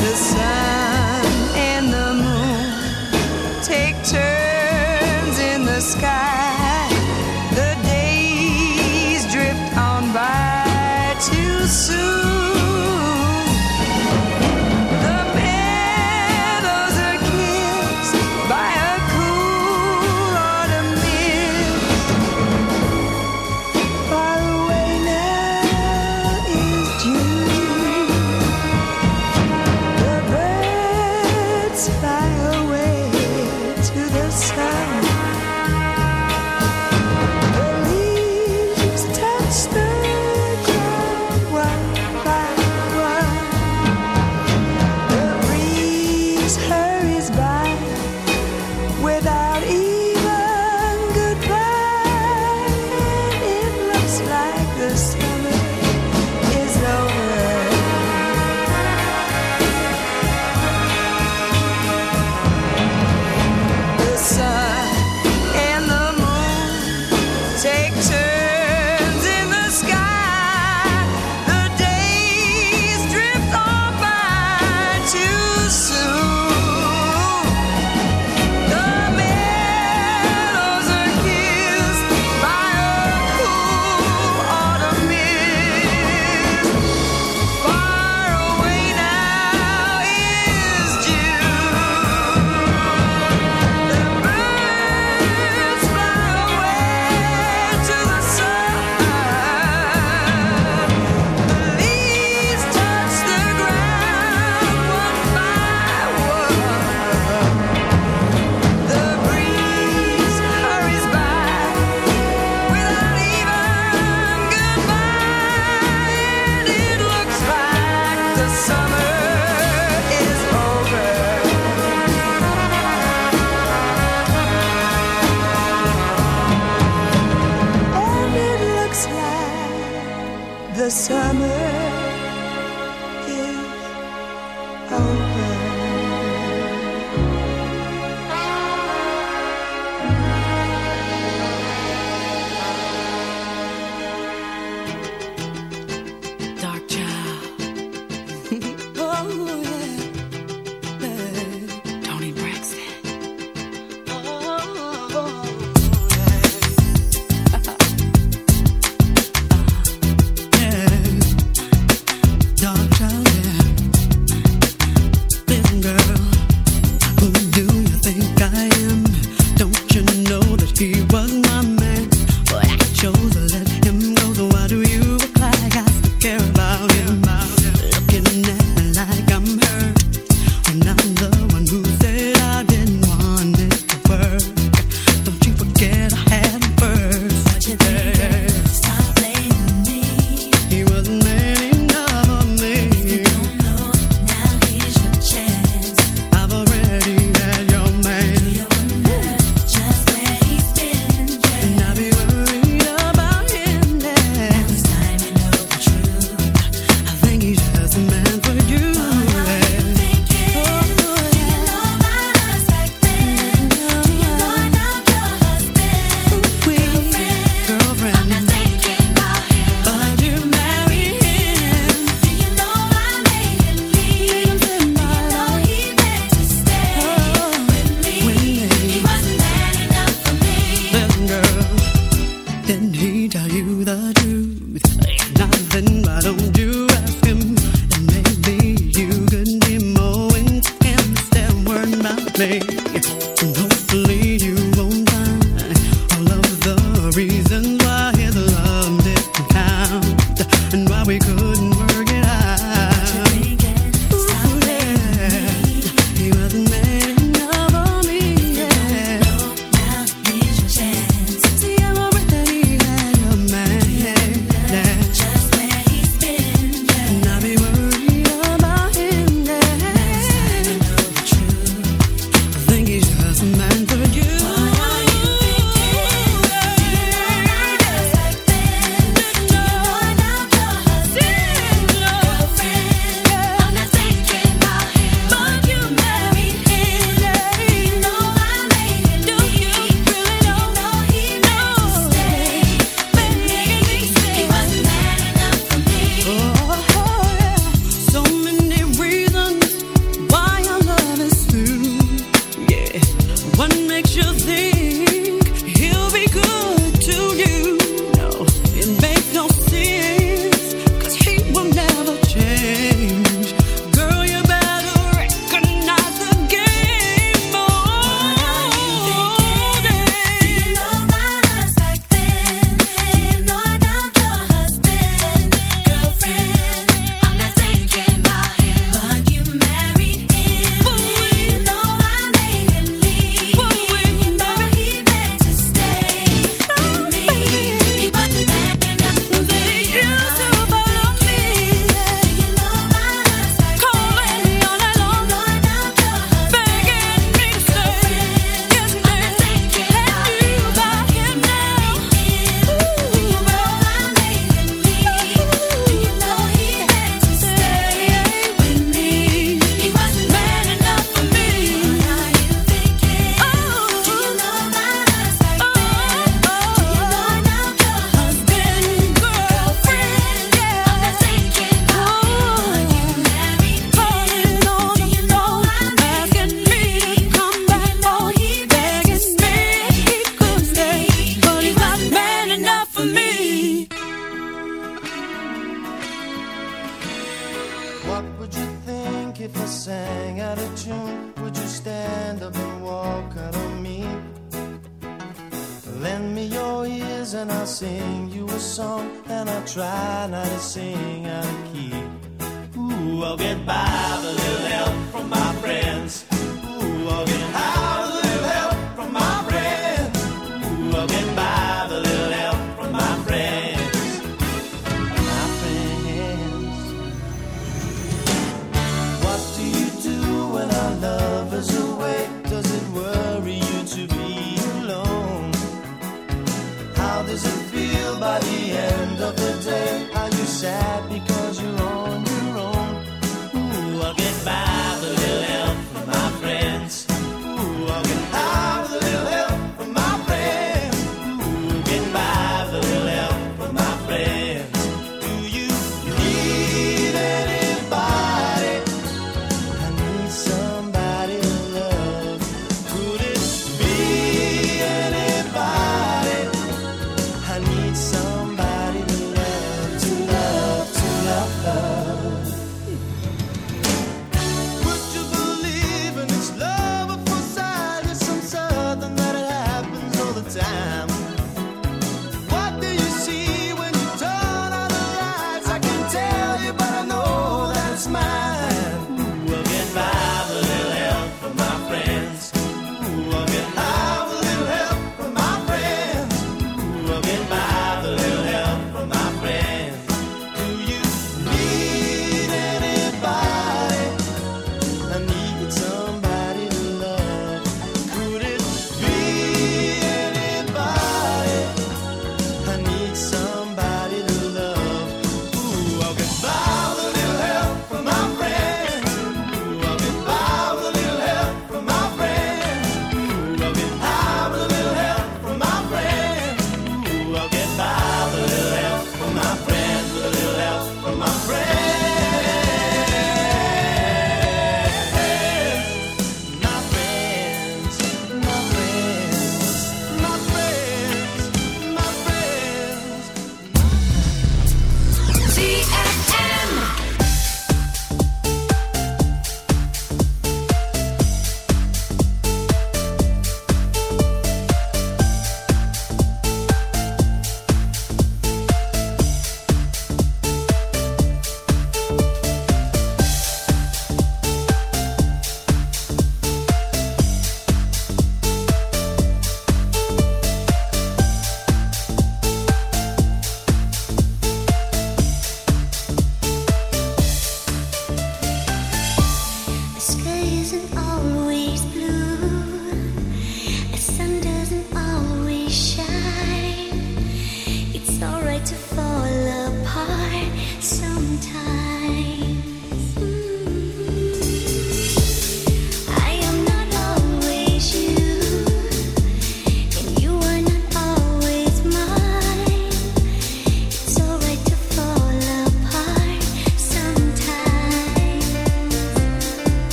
decide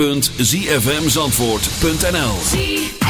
www.zfmzandvoort.nl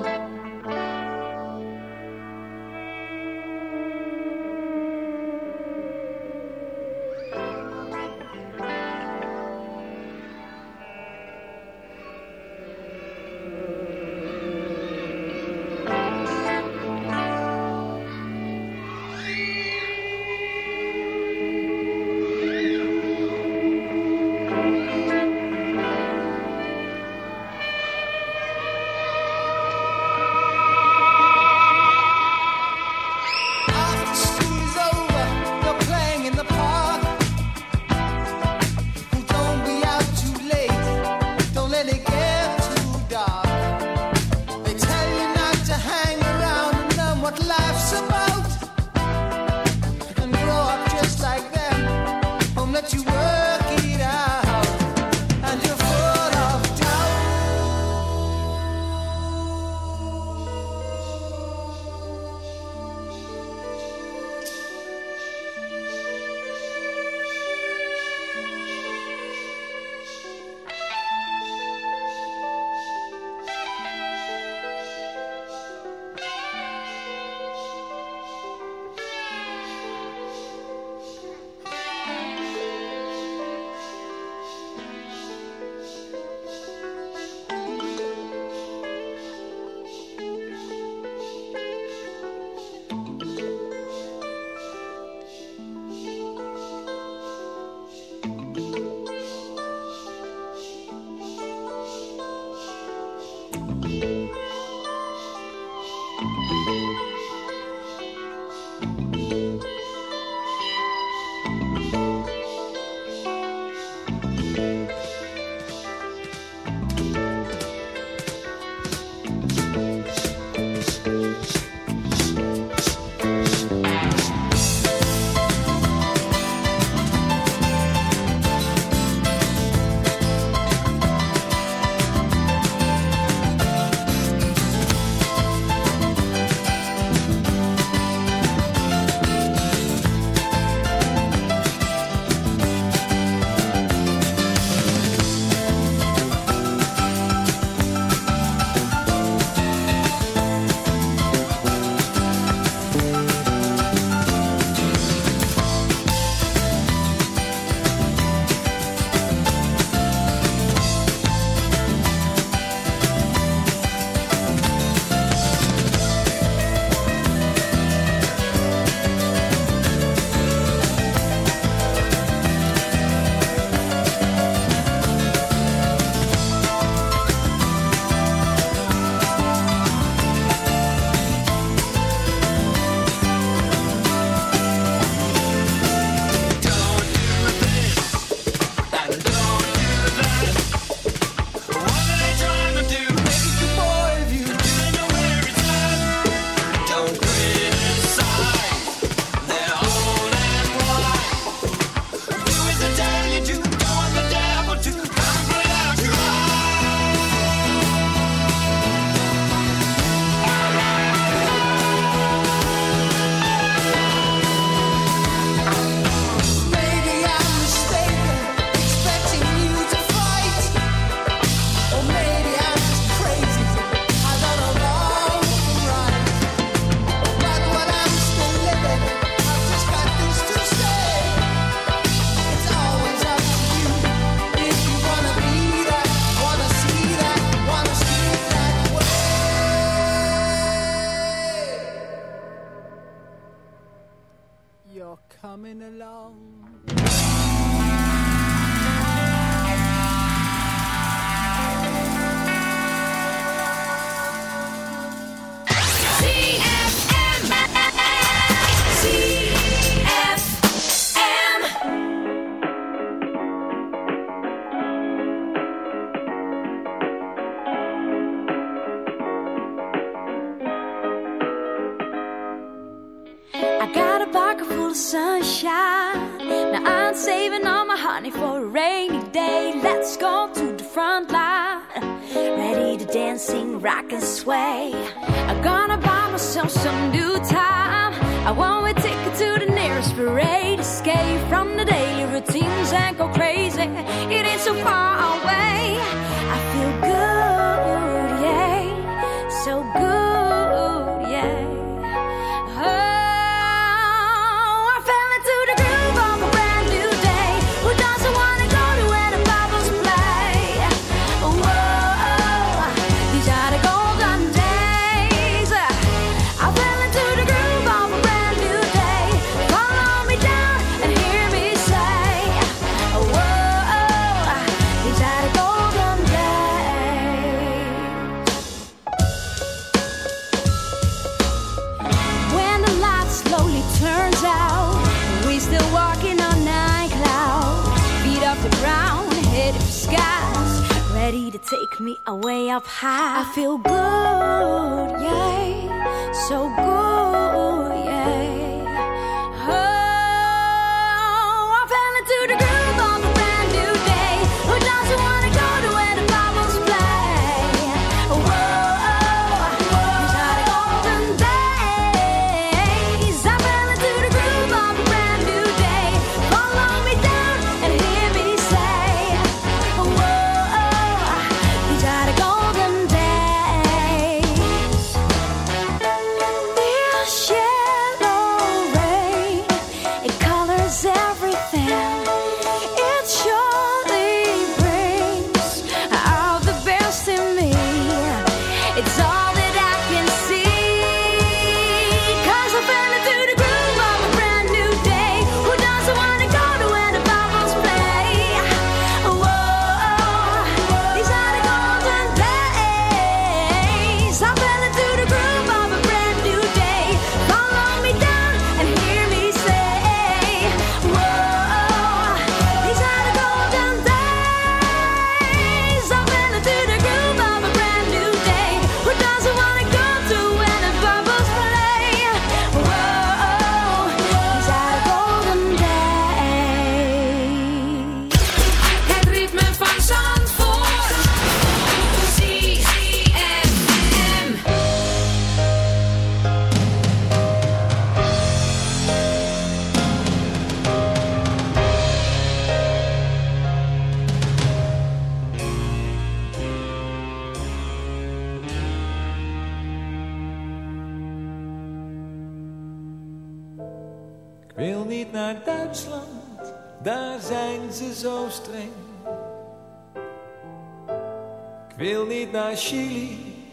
Chili,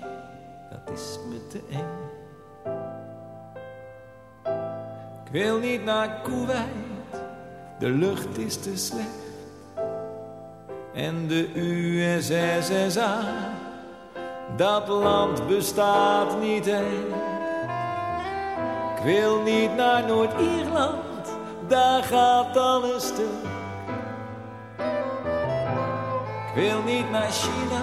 dat is me te eng. Ik wil niet naar Kuwait, de lucht is te slecht. En de USSSA, dat land bestaat niet echt. Ik wil niet naar Noord-Ierland, daar gaat alles stuk. Ik wil niet naar China,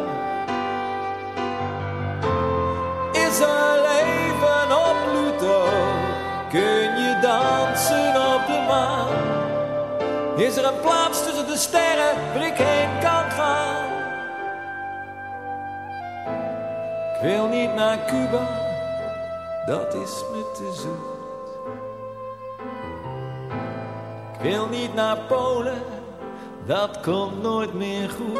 Er leven op Pluto? Kun je dansen op de maan? Is er een plaats tussen de sterren waar ik heen kan gaan? Ik wil niet naar Cuba, dat is me te zoet. Ik wil niet naar Polen, dat komt nooit meer goed.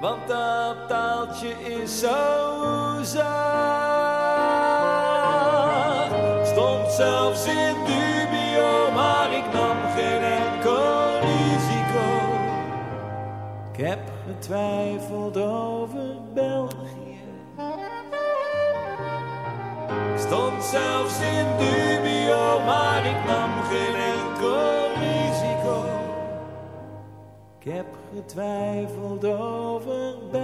want dat taaltje is zo. Stond zelfs in dubio, maar ik nam geen enkel risico. Ik heb twijfel over België. Stond zelfs in dubio, maar ik nam Ik heb getwijfeld over bij.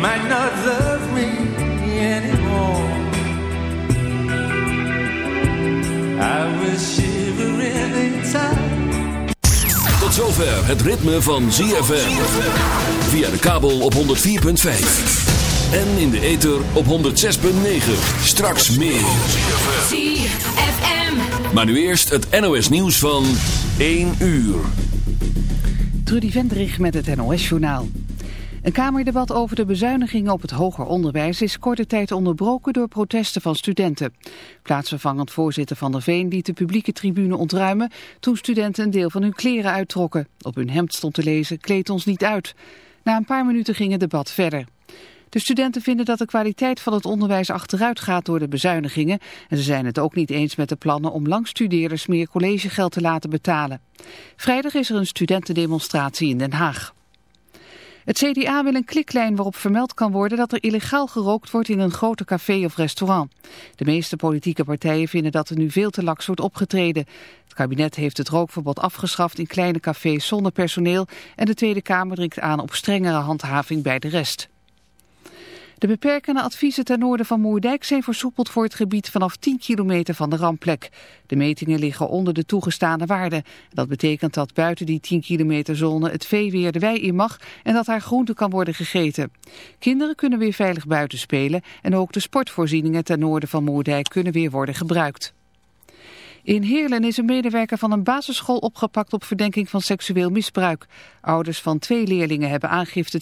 Might not love me anymore. I was shivering inside. Tot zover het ritme van ZFM. Via de kabel op 104.5. En in de ether op 106.9. Straks meer. ZFM. Maar nu eerst het NOS nieuws van 1 uur. Trudy Vendrich met het NOS-journaal. Een kamerdebat over de bezuinigingen op het hoger onderwijs is korte tijd onderbroken door protesten van studenten. Plaatsvervangend voorzitter Van der Veen liet de publieke tribune ontruimen toen studenten een deel van hun kleren uittrokken. Op hun hemd stond te lezen, kleed ons niet uit. Na een paar minuten ging het debat verder. De studenten vinden dat de kwaliteit van het onderwijs achteruit gaat door de bezuinigingen. En ze zijn het ook niet eens met de plannen om langstudeerders meer collegegeld te laten betalen. Vrijdag is er een studentendemonstratie in Den Haag. Het CDA wil een kliklijn waarop vermeld kan worden dat er illegaal gerookt wordt in een grote café of restaurant. De meeste politieke partijen vinden dat er nu veel te laks wordt opgetreden. Het kabinet heeft het rookverbod afgeschaft in kleine cafés zonder personeel en de Tweede Kamer dringt aan op strengere handhaving bij de rest. De beperkende adviezen ten noorden van Moerdijk zijn versoepeld voor het gebied vanaf 10 kilometer van de rampplek. De metingen liggen onder de toegestane waarde. Dat betekent dat buiten die 10 kilometer zone het vee weer de wei in mag en dat haar groente kan worden gegeten. Kinderen kunnen weer veilig buiten spelen en ook de sportvoorzieningen ten noorden van Moerdijk kunnen weer worden gebruikt. In Heerlen is een medewerker van een basisschool opgepakt op verdenking van seksueel misbruik. Ouders van twee leerlingen hebben aangifte